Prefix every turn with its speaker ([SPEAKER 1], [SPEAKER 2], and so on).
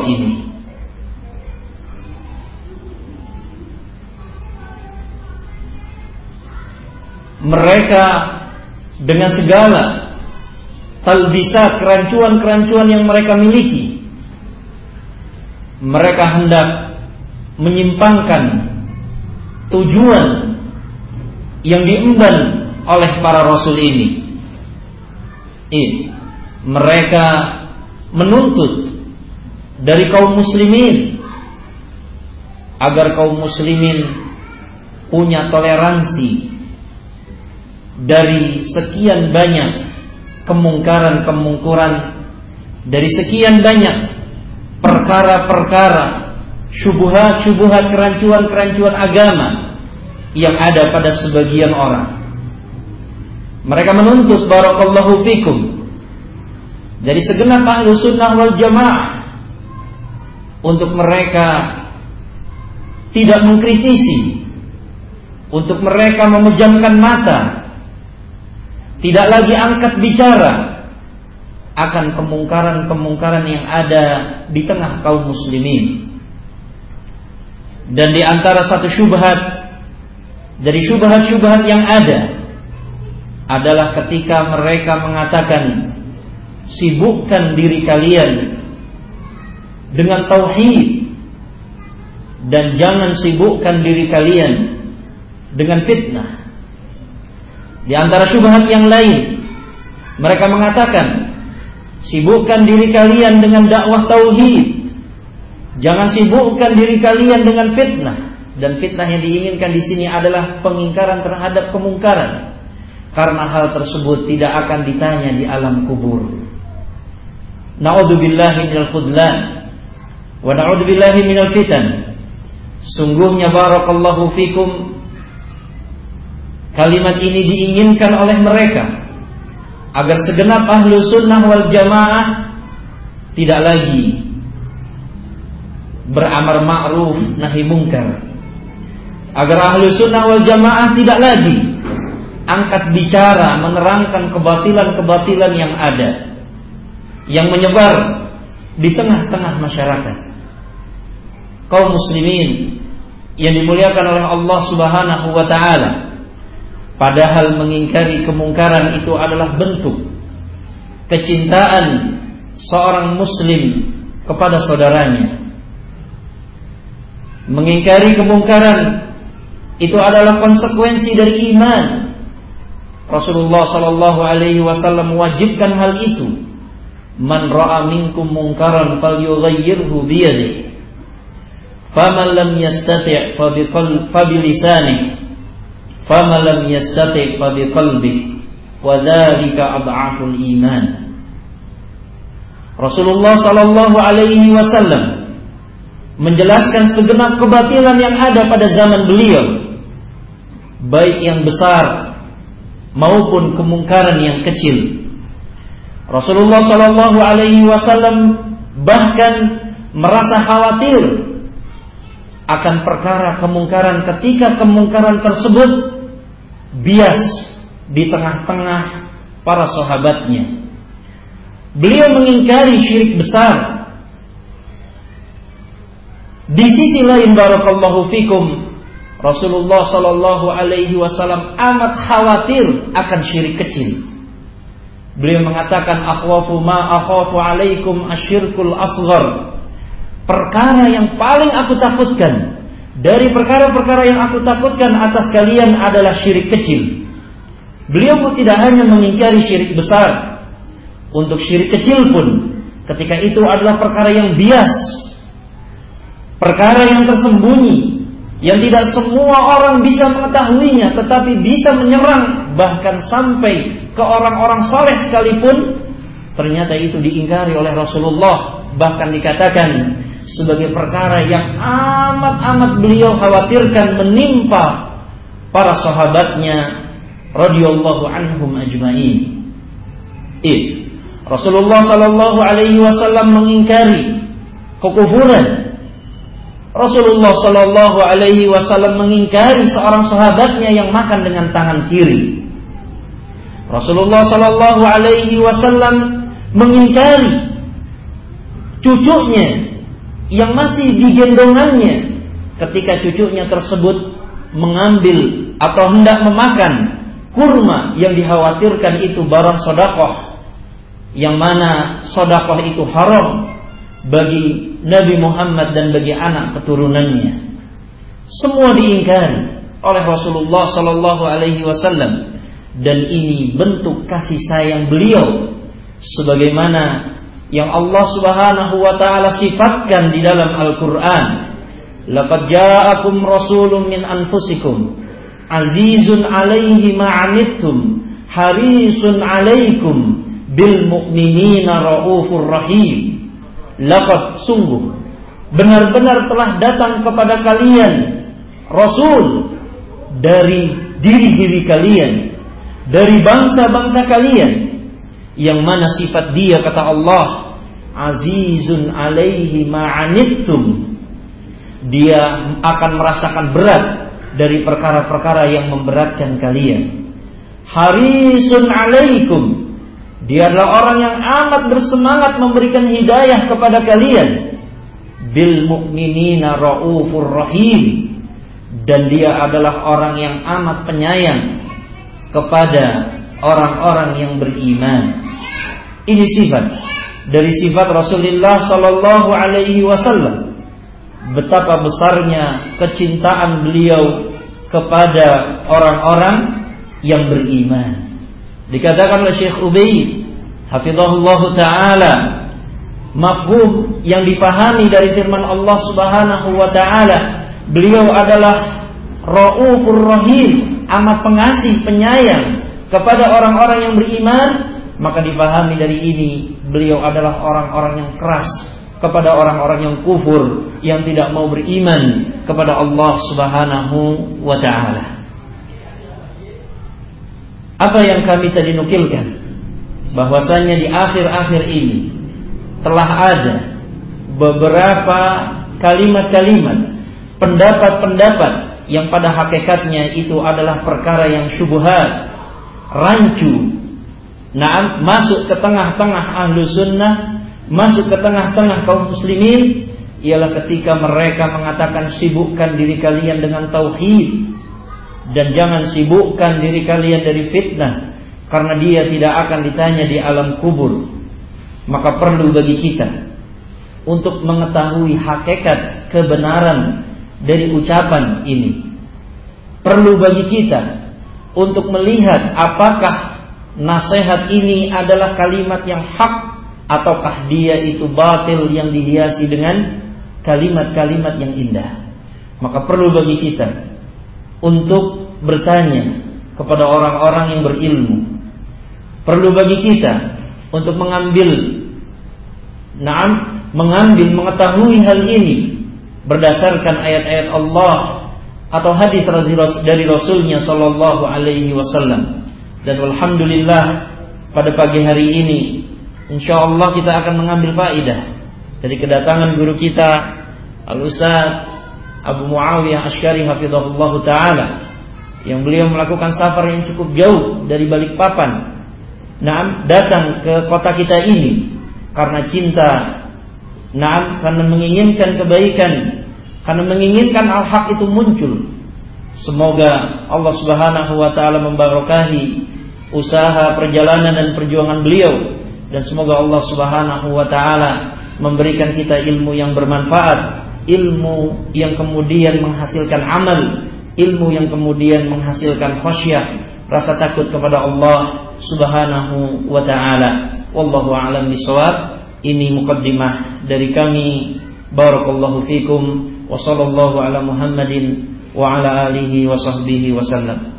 [SPEAKER 1] ini. Mereka dengan segala talbisat kerancuan-kerancuan yang mereka miliki mereka hendak menyimpangkan tujuan yang diemban oleh para rasul ini. Ini mereka menuntut dari kaum muslimin agar kaum muslimin punya toleransi dari sekian banyak kemungkaran-kemungkuran dari sekian banyak perkara-perkara syubhat-syubhat kerancuan-kerancuan agama yang ada pada sebagian orang. Mereka menuntut barakallahu fikum dari segenap ahlu sunnah wal jamaah untuk mereka tidak mengkritisi, untuk mereka memejamkan mata, tidak lagi angkat bicara akan kemungkaran-kemungkaran yang ada di tengah kaum muslimin. Dan di antara satu syubhat dari syubhat-syubhat yang ada adalah ketika mereka mengatakan sibukkan diri kalian dengan tauhid dan jangan sibukkan diri kalian dengan fitnah. Di antara syubhat yang lain, mereka mengatakan sibukkan diri kalian dengan dakwah tauhid. Jangan sibukkan diri kalian dengan fitnah. Dan fitnah yang diinginkan di sini adalah pengingkaran terhadap kemungkaran karena hal tersebut tidak akan ditanya di alam kubur. Na'udzubillahi minal khudlan wa na'udzubillahi minal fitan. Sungguhnya barakallahu fikum kalimat ini diinginkan oleh mereka agar segenap ahlu sunnah wal jamaah tidak lagi beramar ma'ruf nahi mungkar agar ahlu sunnah wal jamaah tidak lagi angkat bicara menerangkan kebatilan-kebatilan yang ada yang menyebar di tengah-tengah masyarakat. Kaum muslimin yang dimuliakan oleh Allah Subhanahu wa taala padahal mengingkari kemungkaran itu adalah bentuk kecintaan seorang muslim kepada saudaranya. Mengingkari kemungkaran itu adalah konsekuensi dari iman Rasulullah Shallallahu Alaihi Wasallam mewajibkan hal itu. Man ra'a minkum mungkaran falyughayyirhu biyadihi. Faman lam yastati' fa bilisanihi. Faman lam yastati' fa biqalbihi. Wa dzalika ad'aful iman. Rasulullah Shallallahu Alaihi Wasallam menjelaskan segenap kebatilan yang ada pada zaman beliau, baik yang besar maupun kemungkaran yang kecil. Rasulullah Shallallahu Alaihi Wasallam bahkan merasa khawatir akan perkara kemungkaran ketika kemungkaran tersebut bias di tengah-tengah para sahabatnya. Beliau mengingkari syirik besar. Di sisi lain barakallahu fikum Rasulullah Shallallahu Alaihi Wasallam amat khawatir akan syirik kecil. Beliau mengatakan akhwafu ma akhafu alaikum asyirkul asghar. Perkara yang paling aku takutkan dari perkara-perkara yang aku takutkan atas kalian adalah syirik kecil. Beliau pun tidak hanya mengingkari syirik besar, untuk syirik kecil pun ketika itu adalah perkara yang bias, perkara yang tersembunyi, yang tidak semua orang bisa mengetahuinya tetapi bisa menyerang bahkan sampai ke orang-orang saleh sekalipun ternyata itu diingkari oleh Rasulullah. Bahkan dikatakan sebagai perkara yang amat-amat beliau khawatirkan menimpa para sahabatnya radhiyallahu anhum ajmain. Ih, Rasulullah sallallahu alaihi wasallam mengingkari kekufuran Rasulullah Shallallahu Alaihi Wasallam mengingkari seorang sahabatnya yang makan dengan tangan kiri. Rasulullah Shallallahu Alaihi Wasallam mengingkari cucunya yang masih digendongannya ketika cucunya tersebut mengambil atau hendak memakan kurma yang dikhawatirkan itu barang sodakoh yang mana sodakoh itu haram bagi Nabi Muhammad dan bagi anak keturunannya. Semua diingkari oleh Rasulullah Sallallahu Alaihi Wasallam dan ini bentuk kasih sayang beliau sebagaimana yang Allah Subhanahu wa taala sifatkan di dalam Al-Qur'an. Laqad ja'akum rasulun min anfusikum azizun 'alaihi ma'anittum harisun 'alaikum bil mu'minina raufur rahim. Laqad sungguh benar-benar telah datang kepada kalian rasul dari diri-diri kalian, dari bangsa-bangsa kalian yang mana sifat dia kata Allah azizun alaihi ma'anittum dia akan merasakan berat dari perkara-perkara yang memberatkan kalian. Harisun alaikum. Dia adalah orang yang amat bersemangat memberikan hidayah kepada kalian. Bil mu'minina raufur rahim. Dan dia adalah orang yang amat penyayang kepada orang-orang yang beriman. Ini sifat dari sifat Rasulullah Sallallahu Alaihi Wasallam. Betapa besarnya kecintaan beliau kepada orang-orang yang beriman. Dikatakan oleh Syekh Ubay, Hafizahullah Taala, mafhum yang dipahami dari firman Allah Subhanahu Wa Taala, beliau adalah Raufur Rahim, amat pengasih, penyayang kepada orang-orang yang beriman, maka dipahami dari ini beliau adalah orang-orang yang keras kepada orang-orang yang kufur yang tidak mau beriman kepada Allah Subhanahu wa taala. Apa yang kami tadi nukilkan bahwasanya di akhir-akhir ini telah ada beberapa kalimat-kalimat pendapat-pendapat yang pada hakikatnya itu adalah perkara yang syubhat, rancu Nah, masuk ke tengah-tengah ahlu sunnah, masuk ke tengah-tengah kaum muslimin, ialah ketika mereka mengatakan sibukkan diri kalian dengan tauhid dan jangan sibukkan diri kalian dari fitnah karena dia tidak akan ditanya di alam kubur. Maka perlu bagi kita untuk mengetahui hakikat kebenaran dari ucapan ini. Perlu bagi kita untuk melihat apakah nasihat ini adalah kalimat yang hak ataukah dia itu batil yang dihiasi dengan kalimat-kalimat yang indah. Maka perlu bagi kita untuk bertanya kepada orang-orang yang berilmu. Perlu bagi kita untuk mengambil Naam, mengambil mengetahui hal ini berdasarkan ayat-ayat Allah atau hadis dari Rasulnya Shallallahu Alaihi Wasallam dan alhamdulillah pada pagi hari ini insya Allah kita akan mengambil faidah dari kedatangan guru kita Al Ustaz Abu Muawiyah Ashkari hafizahullah taala yang beliau melakukan safar yang cukup jauh dari Balikpapan. Nah, datang ke kota kita ini karena cinta, nah, karena menginginkan kebaikan, karena menginginkan al-haq itu muncul. Semoga Allah Subhanahu wa taala membarakahi usaha perjalanan dan perjuangan beliau dan semoga Allah Subhanahu wa taala memberikan kita ilmu yang bermanfaat, ilmu yang kemudian menghasilkan amal, ilmu yang kemudian menghasilkan khasyah, rasa takut kepada Allah Subhanahu wa taala. Wallahu a'lam bishawab. Ini mukaddimah dari kami. Barakallahu fikum wa sallallahu ala Muhammadin wa ala alihi wa sahbihi wasallam.